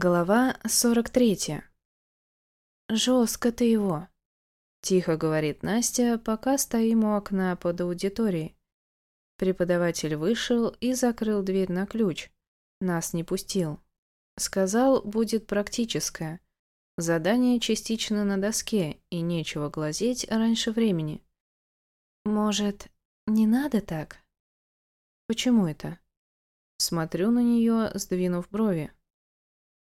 Глава 43. «Жестко ты его», — тихо говорит Настя, пока стоим у окна под аудиторией. Преподаватель вышел и закрыл дверь на ключ. Нас не пустил. Сказал, будет практическое. Задание частично на доске, и нечего глазеть раньше времени. «Может, не надо так?» «Почему это?» Смотрю на нее, сдвинув брови.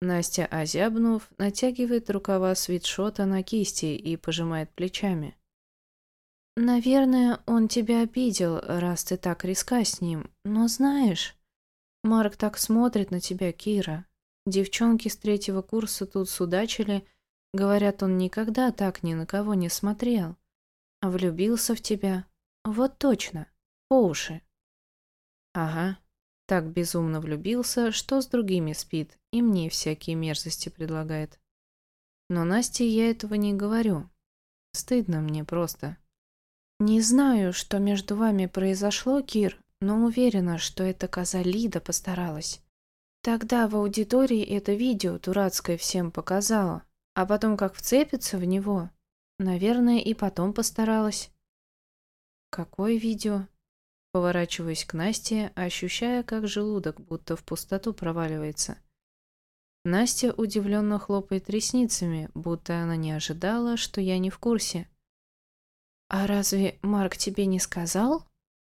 Настя, озябнув, натягивает рукава свитшота на кисти и пожимает плечами. «Наверное, он тебя обидел, раз ты так риска с ним. Но знаешь, Марк так смотрит на тебя, Кира. Девчонки с третьего курса тут судачили, говорят, он никогда так ни на кого не смотрел. Влюбился в тебя. Вот точно, по уши». «Ага, так безумно влюбился, что с другими спит и мне всякие мерзости предлагает. Но Насте я этого не говорю. Стыдно мне просто. Не знаю, что между вами произошло, Кир, но уверена, что эта коза Лида постаралась. Тогда в аудитории это видео дурацкое всем показала, а потом как вцепится в него. Наверное, и потом постаралась. Какое видео? Поворачиваюсь к Насте, ощущая, как желудок будто в пустоту проваливается. Настя удивленно хлопает ресницами, будто она не ожидала, что я не в курсе. «А разве Марк тебе не сказал?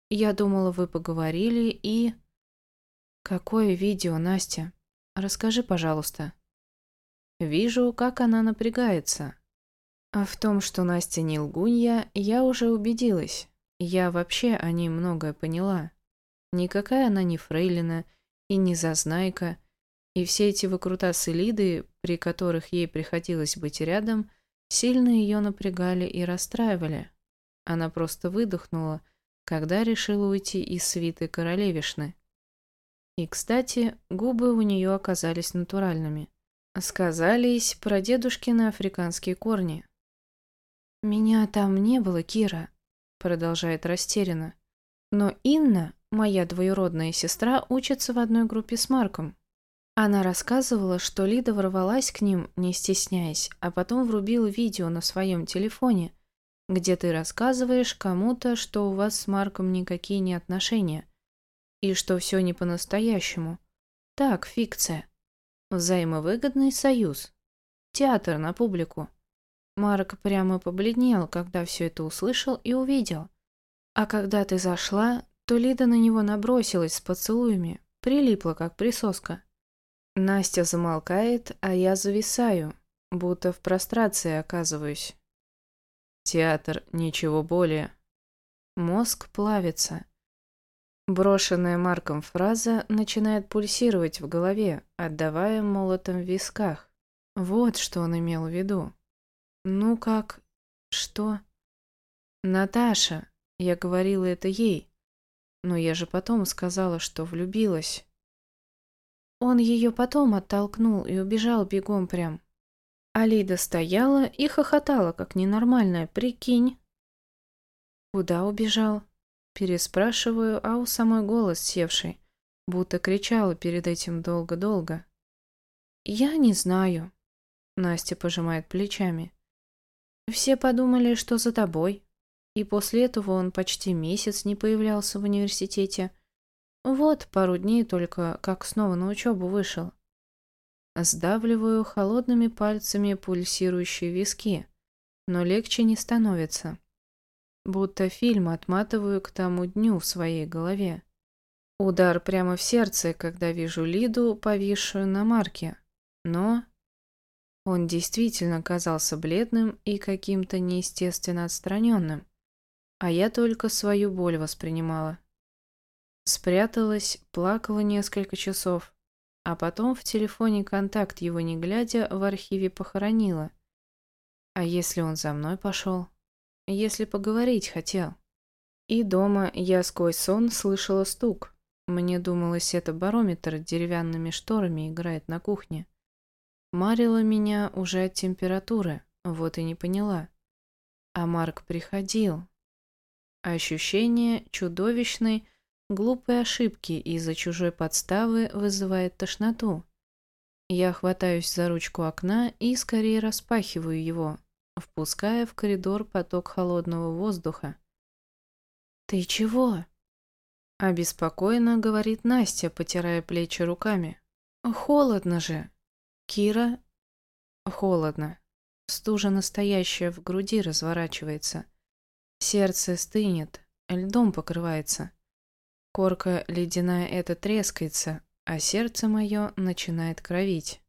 Я думала, вы поговорили и...» «Какое видео, Настя? Расскажи, пожалуйста». Вижу, как она напрягается. А в том, что Настя не лгунья, я уже убедилась. Я вообще о ней многое поняла. Никакая она не фрейлина и не зазнайка, и все эти выкрутасы Лиды, при которых ей приходилось быть рядом, сильно ее напрягали и расстраивали. Она просто выдохнула, когда решила уйти из свиты королевишны. И, кстати, губы у нее оказались натуральными. Сказались про дедушкины африканские корни. «Меня там не было, Кира», продолжает растерянно. Но Инна, моя двоюродная сестра, учится в одной группе с Марком. Она рассказывала, что Лида ворвалась к ним, не стесняясь, а потом врубила видео на своем телефоне, где ты рассказываешь кому-то, что у вас с Марком никакие не отношения, и что все не по-настоящему. Так, фикция. Взаимовыгодный союз. Театр на публику. Марк прямо побледнел, когда все это услышал и увидел. А когда ты зашла, то Лида на него набросилась с поцелуями, прилипла, как присоска. Настя замолкает, а я зависаю, будто в прострации оказываюсь. Театр, ничего более. Мозг плавится. Брошенная Марком фраза начинает пульсировать в голове, отдавая молотом в висках. Вот что он имел в виду. «Ну как? Что?» «Наташа!» Я говорила это ей. Но я же потом сказала, что влюбилась. Он ее потом оттолкнул и убежал бегом прям. Алида стояла и хохотала, как ненормальная, прикинь. «Куда убежал?» Переспрашиваю, а у самой голос севший, будто кричала перед этим долго-долго. «Я не знаю», — Настя пожимает плечами. Все подумали, что за тобой. И после этого он почти месяц не появлялся в университете. Вот, пару дней только, как снова на учебу вышел. Сдавливаю холодными пальцами пульсирующие виски, но легче не становится. Будто фильм отматываю к тому дню в своей голове. Удар прямо в сердце, когда вижу Лиду, повисшую на марке. Но он действительно казался бледным и каким-то неестественно отстраненным, а я только свою боль воспринимала. Спряталась, плакала несколько часов, а потом в телефоне контакт его не глядя в архиве похоронила. А если он за мной пошел? Если поговорить хотел? И дома я сквозь сон слышала стук. Мне думалось, это барометр деревянными шторами играет на кухне. Марила меня уже от температуры, вот и не поняла. А Марк приходил. Ощущение чудовищной, глупой ошибки из-за чужой подставы вызывает тошноту. Я хватаюсь за ручку окна и скорее распахиваю его, впуская в коридор поток холодного воздуха. «Ты чего?» Обеспокоенно говорит Настя, потирая плечи руками. «Холодно же!» Кира... Холодно. Стужа настоящая в груди разворачивается. Сердце стынет, льдом покрывается. Корка ледяная эта трескается, а сердце мое начинает кровить.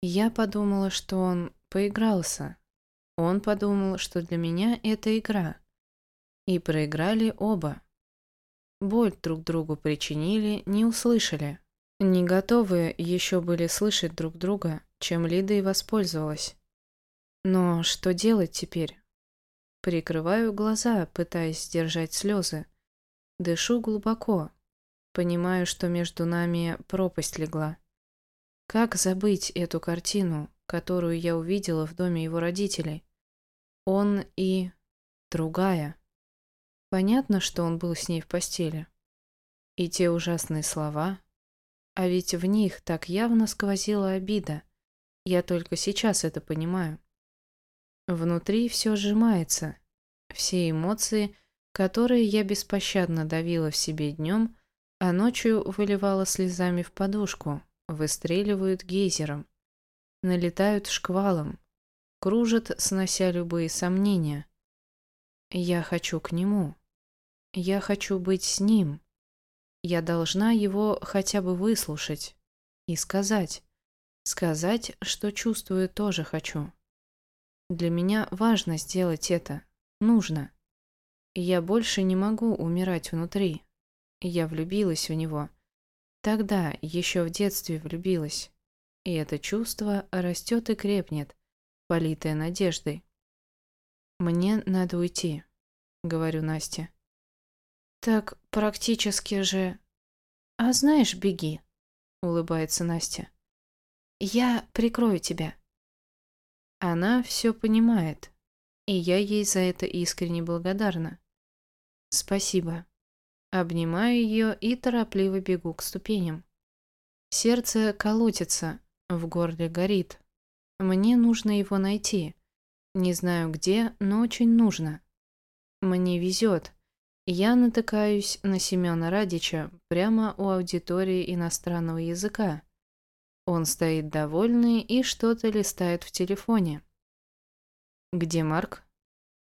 Я подумала, что он поигрался. Он подумал, что для меня это игра. И проиграли оба. Боль друг другу причинили, не услышали. Не готовы еще были слышать друг друга, чем Лида и воспользовалась. Но что делать теперь? Прикрываю глаза, пытаясь сдержать слезы. Дышу глубоко. Понимаю, что между нами пропасть легла. Как забыть эту картину, которую я увидела в доме его родителей? Он и... другая. Понятно, что он был с ней в постели. И те ужасные слова. А ведь в них так явно сквозила обида. Я только сейчас это понимаю. Внутри все сжимается. Все эмоции, которые я беспощадно давила в себе днем, а ночью выливала слезами в подушку, выстреливают гейзером, налетают шквалом, кружат, снося любые сомнения. Я хочу к нему. Я хочу быть с ним. Я должна его хотя бы выслушать и сказать. Сказать, что чувствую, тоже хочу. Для меня важно сделать это. Нужно. Я больше не могу умирать внутри. Я влюбилась в него. Тогда, еще в детстве влюбилась. И это чувство растет и крепнет, политое надеждой. «Мне надо уйти», — говорю Насте. «Так практически же...» «А знаешь, беги», — улыбается Настя. «Я прикрою тебя». Она все понимает, и я ей за это искренне благодарна. «Спасибо». Обнимаю ее и торопливо бегу к ступеням. Сердце колотится, в горле горит. Мне нужно его найти. Не знаю где, но очень нужно. Мне везет. Я натыкаюсь на Семена Радича прямо у аудитории иностранного языка. Он стоит довольный и что-то листает в телефоне. «Где Марк?»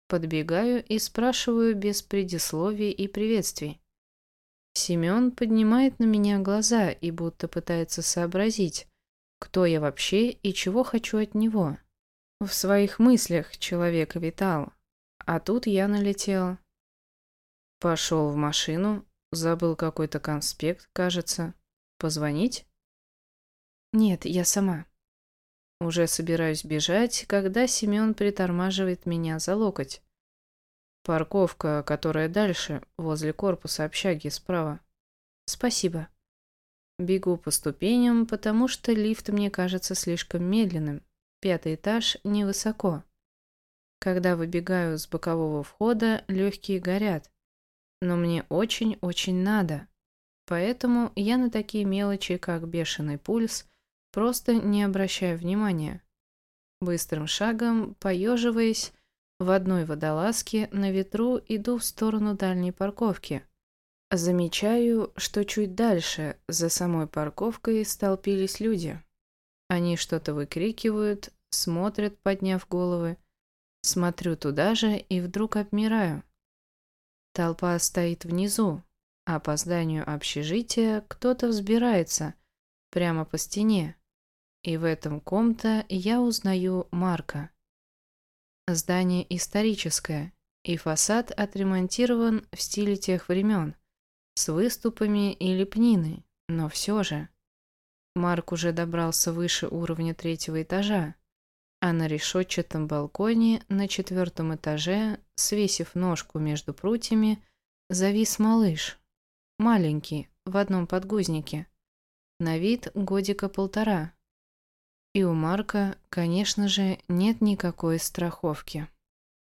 Подбегаю и спрашиваю без предисловий и приветствий. Семен поднимает на меня глаза и будто пытается сообразить, кто я вообще и чего хочу от него. В своих мыслях человек витал, а тут я налетел. Пошел в машину, забыл какой-то конспект, кажется. Позвонить? Нет, я сама. Уже собираюсь бежать, когда Семен притормаживает меня за локоть. Парковка, которая дальше, возле корпуса общаги справа. Спасибо. Бегу по ступеням, потому что лифт мне кажется слишком медленным. Пятый этаж невысоко. Когда выбегаю с бокового входа, легкие горят но мне очень-очень надо. Поэтому я на такие мелочи, как бешеный пульс, просто не обращаю внимания. Быстрым шагом, поеживаясь, в одной водолазке на ветру иду в сторону дальней парковки. Замечаю, что чуть дальше, за самой парковкой, столпились люди. Они что-то выкрикивают, смотрят, подняв головы. Смотрю туда же и вдруг обмираю. Толпа стоит внизу, а по зданию общежития кто-то взбирается прямо по стене. И в этом ком-то я узнаю Марка. Здание историческое, и фасад отремонтирован в стиле тех времен, с выступами и лепниной, но все же. Марк уже добрался выше уровня третьего этажа, а на решетчатом балконе на четвертом этаже, свесив ножку между прутьями, завис малыш. Маленький, в одном подгузнике. На вид годика полтора. И у Марка, конечно же, нет никакой страховки.